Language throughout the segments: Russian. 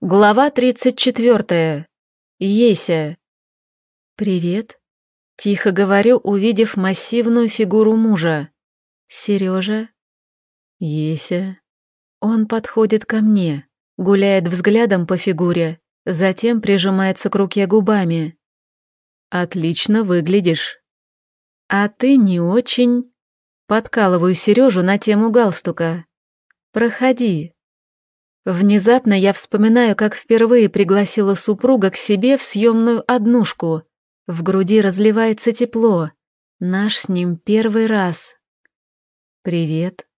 Глава 34. Еся. «Привет», — тихо говорю, увидев массивную фигуру мужа. «Сережа?» «Еся». Он подходит ко мне, гуляет взглядом по фигуре, затем прижимается к руке губами. «Отлично выглядишь». «А ты не очень...» Подкалываю Сережу на тему галстука. «Проходи, Внезапно я вспоминаю, как впервые пригласила супруга к себе в съемную однушку. В груди разливается тепло. Наш с ним первый раз. «Привет».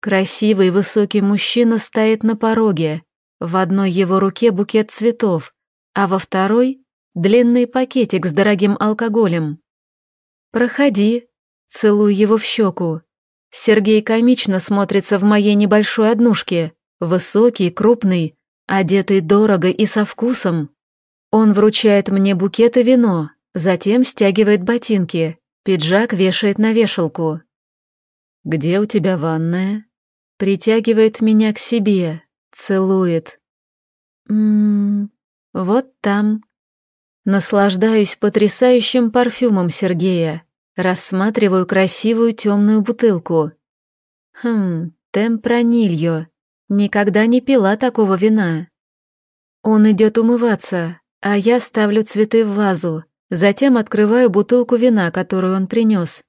Красивый высокий мужчина стоит на пороге. В одной его руке букет цветов, а во второй — длинный пакетик с дорогим алкоголем. «Проходи», — целую его в щеку. Сергей комично смотрится в моей небольшой однушке. Высокий, крупный, одетый дорого и со вкусом. Он вручает мне букет и вино, затем стягивает ботинки, пиджак вешает на вешалку. «Где у тебя ванная?» Притягивает меня к себе, целует. «Ммм, вот там». Наслаждаюсь потрясающим парфюмом Сергея, рассматриваю красивую темную бутылку. Хм, темпранильо. Никогда не пила такого вина. Он идет умываться, а я ставлю цветы в вазу, затем открываю бутылку вина, которую он принес.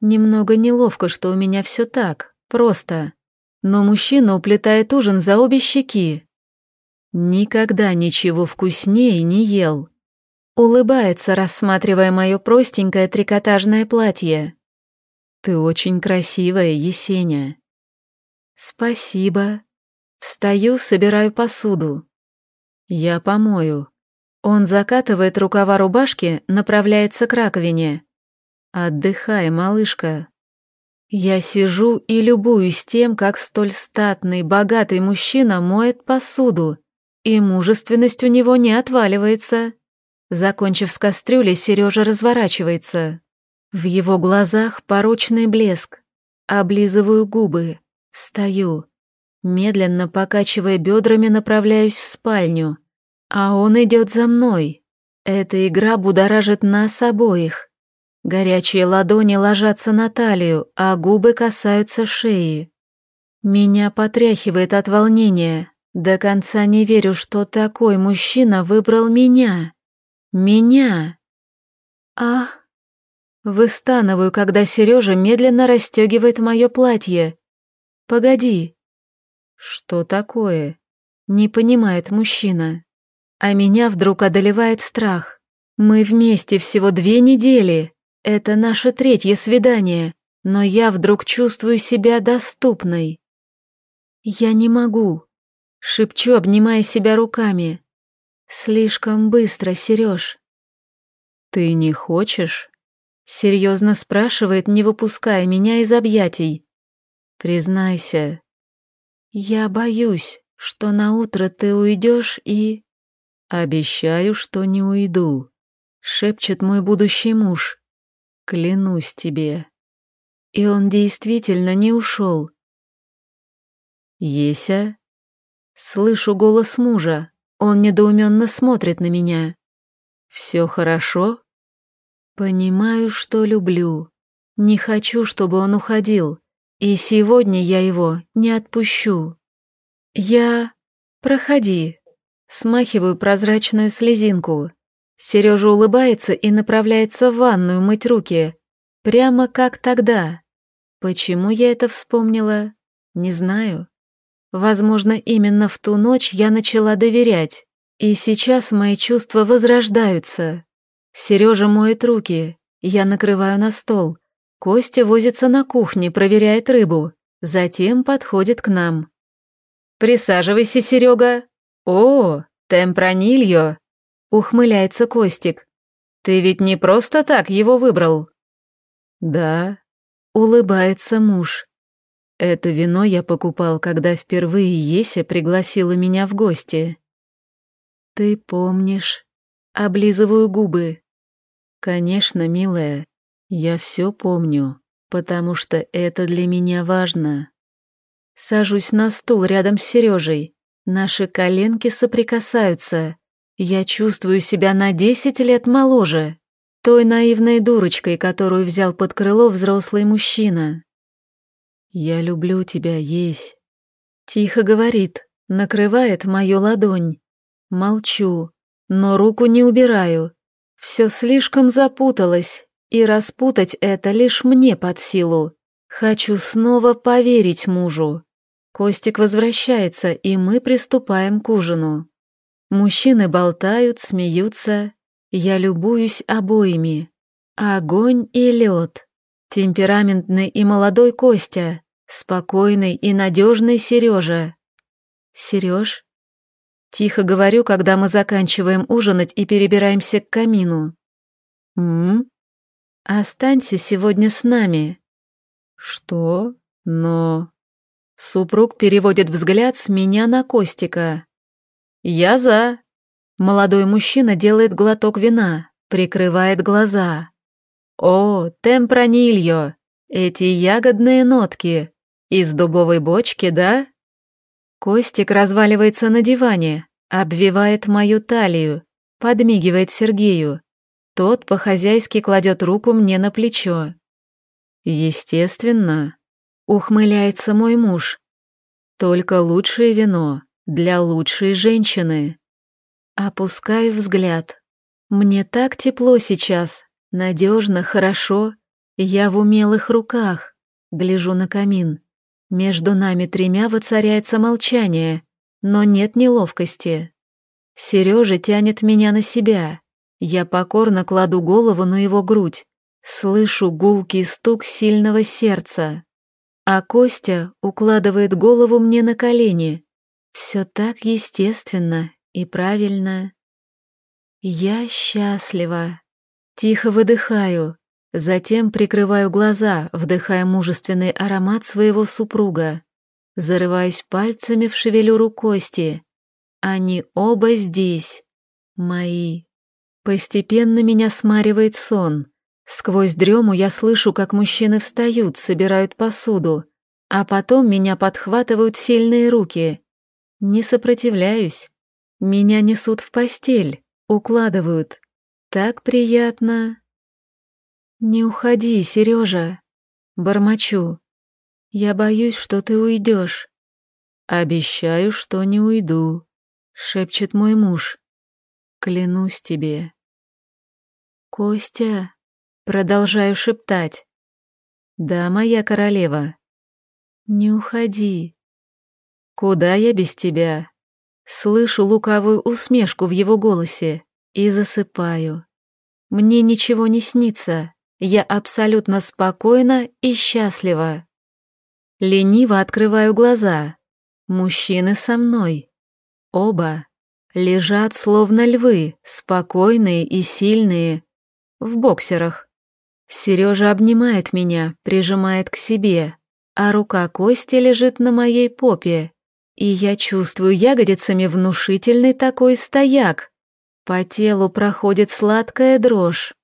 Немного неловко, что у меня все так, просто. Но мужчина уплетает ужин за обе щеки. Никогда ничего вкуснее не ел. Улыбается, рассматривая мое простенькое трикотажное платье. «Ты очень красивая, Есеня». «Спасибо», Встаю, собираю посуду. Я помою. Он закатывает рукава рубашки, направляется к раковине. Отдыхай, малышка. Я сижу и любуюсь тем, как столь статный, богатый мужчина моет посуду, и мужественность у него не отваливается. Закончив с кастрюлей, Сережа разворачивается. В его глазах порочный блеск. Облизываю губы. Встаю. Медленно покачивая бедрами, направляюсь в спальню. А он идет за мной. Эта игра будоражит нас обоих. Горячие ладони ложатся на талию, а губы касаются шеи. Меня потряхивает от волнения. До конца не верю, что такой мужчина выбрал меня. Меня. Ах. Выстанываю, когда Сережа медленно расстегивает мое платье. Погоди. «Что такое?» — не понимает мужчина. А меня вдруг одолевает страх. Мы вместе всего две недели. Это наше третье свидание, но я вдруг чувствую себя доступной. Я не могу. Шепчу, обнимая себя руками. Слишком быстро, Сереж. Ты не хочешь? Серьезно спрашивает, не выпуская меня из объятий. Признайся, «Я боюсь, что на утро ты уйдешь и...» «Обещаю, что не уйду», — шепчет мой будущий муж. «Клянусь тебе». И он действительно не ушел. «Еся?» Слышу голос мужа. Он недоуменно смотрит на меня. «Все хорошо?» Понимаю, что люблю. Не хочу, чтобы он уходил. И сегодня я его не отпущу. Я... Проходи. Смахиваю прозрачную слезинку. Сережа улыбается и направляется в ванную мыть руки. Прямо как тогда. Почему я это вспомнила? Не знаю. Возможно, именно в ту ночь я начала доверять. И сейчас мои чувства возрождаются. Сережа моет руки. Я накрываю на стол. Костя возится на кухне, проверяет рыбу, затем подходит к нам. «Присаживайся, Серега. О, темпранильо!» — ухмыляется Костик. «Ты ведь не просто так его выбрал?» «Да», — улыбается муж. «Это вино я покупал, когда впервые Еся пригласила меня в гости». «Ты помнишь?» Облизываю губы. «Конечно, милая, я все помню, потому что это для меня важно. Сажусь на стул рядом с Сережей. Наши коленки соприкасаются. Я чувствую себя на десять лет моложе, той наивной дурочкой, которую взял под крыло взрослый мужчина. «Я люблю тебя, есть», — тихо говорит, накрывает мою ладонь. Молчу, но руку не убираю. Все слишком запуталось, и распутать это лишь мне под силу. Хочу снова поверить мужу. Костик возвращается, и мы приступаем к ужину. Мужчины болтают, смеются. Я любуюсь обоими. Огонь и лед. Темпераментный и молодой Костя. Спокойный и надежный Сережа. Сереж? Тихо говорю, когда мы заканчиваем ужинать и перебираемся к камину. М? Останься сегодня с нами. Что? Но... Супруг переводит взгляд с меня на Костика. «Я за». Молодой мужчина делает глоток вина, прикрывает глаза. «О, темпранильо! Эти ягодные нотки! Из дубовой бочки, да?» Костик разваливается на диване, обвивает мою талию, подмигивает Сергею. Тот по-хозяйски кладет руку мне на плечо. «Естественно», — ухмыляется мой муж. «Только лучшее вино, для лучшей женщины. Опускаю взгляд. Мне так тепло сейчас, надежно, хорошо. Я в умелых руках. Гляжу на камин. Между нами тремя воцаряется молчание, но нет неловкости. Сережа тянет меня на себя. Я покорно кладу голову на его грудь. Слышу гулкий стук сильного сердца. А Костя укладывает голову мне на колени, все так естественно и правильно. Я счастлива. Тихо выдыхаю, затем прикрываю глаза, вдыхая мужественный аромат своего супруга. Зарываюсь пальцами в шевелюру Кости. Они оба здесь. Мои. Постепенно меня смаривает сон. Сквозь дрему я слышу, как мужчины встают, собирают посуду, а потом меня подхватывают сильные руки — не сопротивляюсь. Меня несут в постель, укладывают. Так приятно. Не уходи, Сережа. Бормочу. Я боюсь, что ты уйдешь. Обещаю, что не уйду, шепчет мой муж. Клянусь тебе. Костя, продолжаю шептать. Да, моя королева. Не уходи. «Куда я без тебя?» Слышу лукавую усмешку в его голосе и засыпаю. Мне ничего не снится, я абсолютно спокойна и счастлива. Лениво открываю глаза. Мужчины со мной. Оба. Лежат словно львы, спокойные и сильные. В боксерах. Сережа обнимает меня, прижимает к себе, а рука Кости лежит на моей попе, и я чувствую ягодицами внушительный такой стояк. По телу проходит сладкая дрожь.